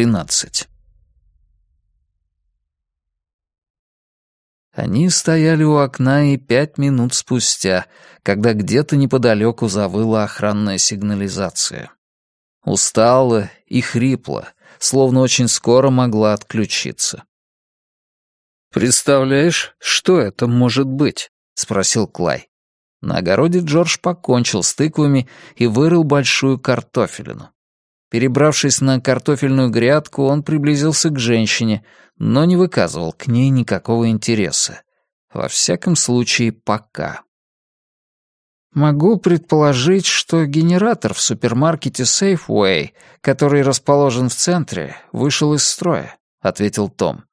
13. Они стояли у окна и пять минут спустя, когда где-то неподалеку завыла охранная сигнализация. Устала и хрипла, словно очень скоро могла отключиться. «Представляешь, что это может быть?» — спросил Клай. На огороде Джордж покончил с тыквами и вырыл большую картофелину. Перебравшись на картофельную грядку, он приблизился к женщине, но не выказывал к ней никакого интереса. Во всяком случае, пока. «Могу предположить, что генератор в супермаркете Safeway, который расположен в центре, вышел из строя», — ответил Том.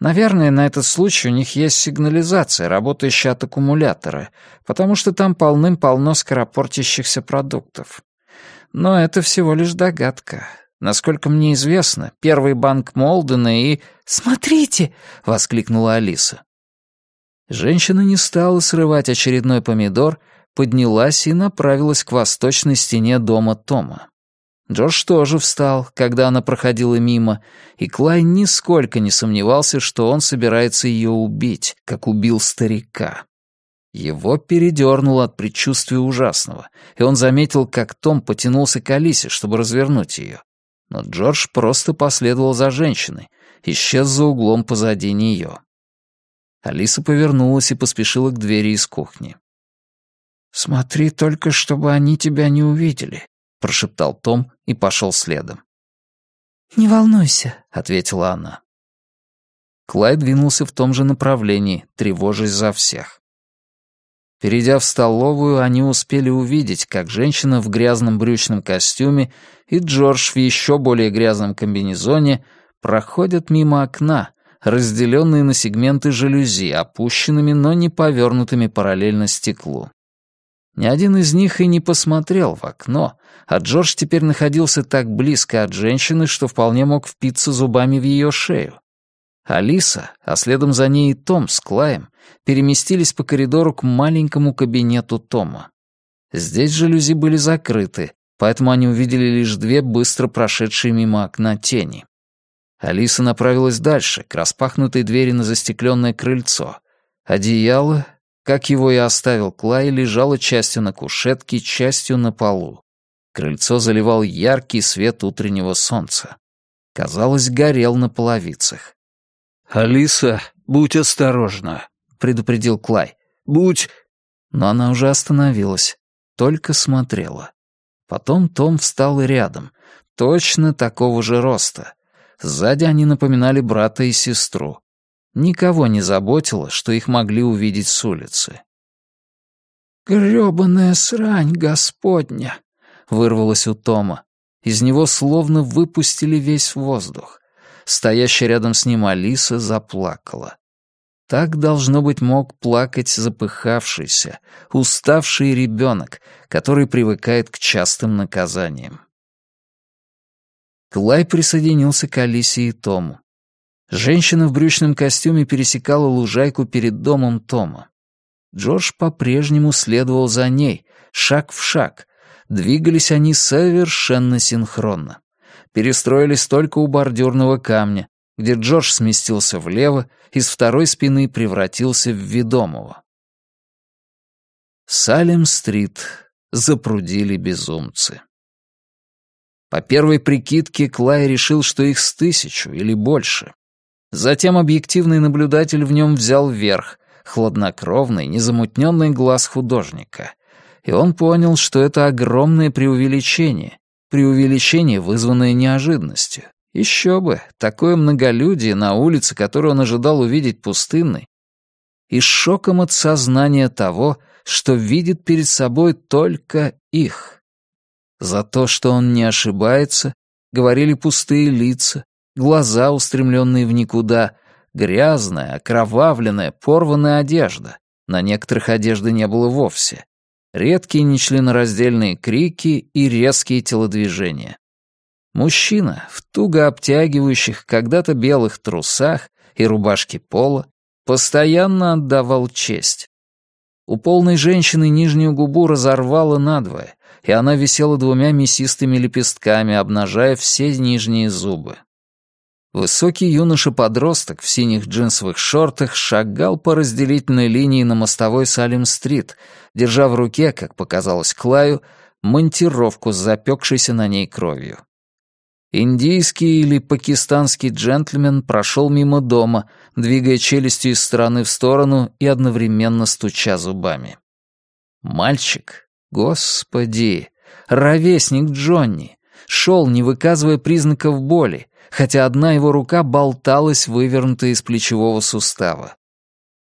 «Наверное, на этот случай у них есть сигнализация, работающая от аккумулятора, потому что там полным-полно скоропортящихся продуктов. Но это всего лишь догадка. Насколько мне известно, первый банк Молдена и... «Смотрите!» — воскликнула Алиса. Женщина не стала срывать очередной помидор, поднялась и направилась к восточной стене дома Тома. Джордж тоже встал, когда она проходила мимо, и Клай нисколько не сомневался, что он собирается ее убить, как убил старика. Его передернуло от предчувствия ужасного, и он заметил, как Том потянулся к Алисе, чтобы развернуть ее. Но Джордж просто последовал за женщиной, исчез за углом позади нее. Алиса повернулась и поспешила к двери из кухни. «Смотри только, чтобы они тебя не увидели», — прошептал Том и пошел следом. «Не волнуйся», — ответила она. Клайд двинулся в том же направлении, тревожась за всех. Перейдя в столовую, они успели увидеть, как женщина в грязном брючном костюме и Джордж в еще более грязном комбинезоне проходят мимо окна, разделенные на сегменты жалюзи, опущенными, но не повернутыми параллельно стеклу. Ни один из них и не посмотрел в окно, а Джордж теперь находился так близко от женщины, что вполне мог впиться зубами в ее шею. Алиса, а следом за ней и Том с Клаем, переместились по коридору к маленькому кабинету Тома. Здесь жалюзи были закрыты, поэтому они увидели лишь две быстро прошедшие мимо окна тени. Алиса направилась дальше, к распахнутой двери на застекленное крыльцо. Одеяло, как его и оставил Клай, лежало частью на кушетке, частью на полу. Крыльцо заливал яркий свет утреннего солнца. Казалось, горел на половицах. «Алиса, будь осторожна», — предупредил Клай. «Будь...» Но она уже остановилась, только смотрела. Потом Том встал рядом, точно такого же роста. Сзади они напоминали брата и сестру. Никого не заботило, что их могли увидеть с улицы. «Грёбаная срань господня!» — вырвалось у Тома. Из него словно выпустили весь воздух. Стоящая рядом с ним Алиса заплакала. Так, должно быть, мог плакать запыхавшийся, уставший ребенок, который привыкает к частым наказаниям. Клай присоединился к Алисе и Тому. Женщина в брючном костюме пересекала лужайку перед домом Тома. Джордж по-прежнему следовал за ней, шаг в шаг. Двигались они совершенно синхронно. Перестроились только у бордюрного камня, где Джордж сместился влево, из второй спины превратился в ведомого. Салем-стрит запрудили безумцы. По первой прикидке Клай решил, что их с тысячу или больше. Затем объективный наблюдатель в нем взял верх, хладнокровный, незамутненный глаз художника. И он понял, что это огромное преувеличение, преувеличение, вызванное неожиданностью. Еще бы, такое многолюдие на улице, которую он ожидал увидеть пустынной, и шоком от сознания того, что видит перед собой только их. За то, что он не ошибается, говорили пустые лица, глаза, устремленные в никуда, грязная, окровавленная, порванная одежда. На некоторых одежды не было вовсе. Редкие нечленораздельные крики и резкие телодвижения. Мужчина в туго обтягивающих когда-то белых трусах и рубашке пола постоянно отдавал честь. У полной женщины нижнюю губу разорвало надвое, и она висела двумя мясистыми лепестками, обнажая все нижние зубы. Высокий юноша-подросток в синих джинсовых шортах шагал по разделительной линии на мостовой Салим-стрит, держа в руке, как показалось Клаю, монтировку с запекшейся на ней кровью. Индийский или пакистанский джентльмен прошел мимо дома, двигая челюстью из стороны в сторону и одновременно стуча зубами. Мальчик, господи, ровесник Джонни, шел, не выказывая признаков боли, хотя одна его рука болталась, вывернутая из плечевого сустава.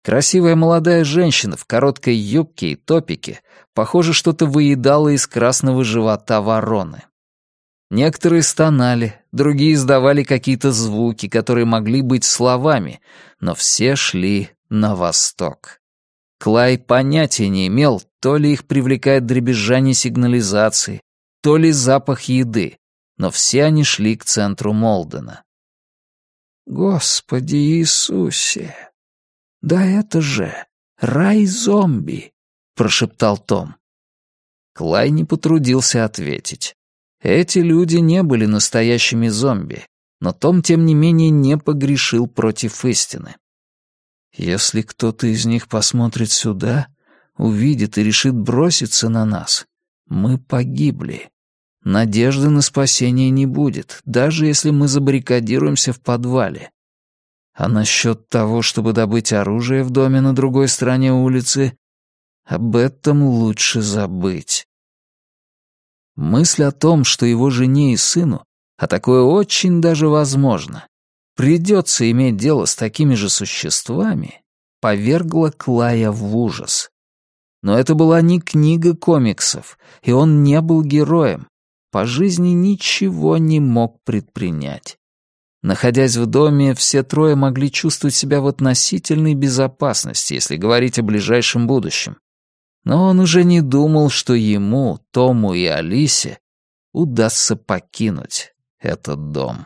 Красивая молодая женщина в короткой юбке и топике, похоже, что-то выедала из красного живота вороны. Некоторые стонали, другие издавали какие-то звуки, которые могли быть словами, но все шли на восток. Клай понятия не имел, то ли их привлекает дребезжание сигнализации, то ли запах еды, но все они шли к центру Молдена. «Господи Иисусе! Да это же рай зомби!» — прошептал Том. Клай не потрудился ответить. Эти люди не были настоящими зомби, но Том, тем не менее, не погрешил против истины. «Если кто-то из них посмотрит сюда, увидит и решит броситься на нас, мы погибли. Надежды на спасение не будет, даже если мы забаррикадируемся в подвале. А насчет того, чтобы добыть оружие в доме на другой стороне улицы, об этом лучше забыть. Мысль о том, что его жене и сыну, а такое очень даже возможно, придется иметь дело с такими же существами, повергла Клая в ужас. Но это была не книга комиксов, и он не был героем, по жизни ничего не мог предпринять. Находясь в доме, все трое могли чувствовать себя в относительной безопасности, если говорить о ближайшем будущем. Но он уже не думал, что ему, Тому и Алисе удастся покинуть этот дом.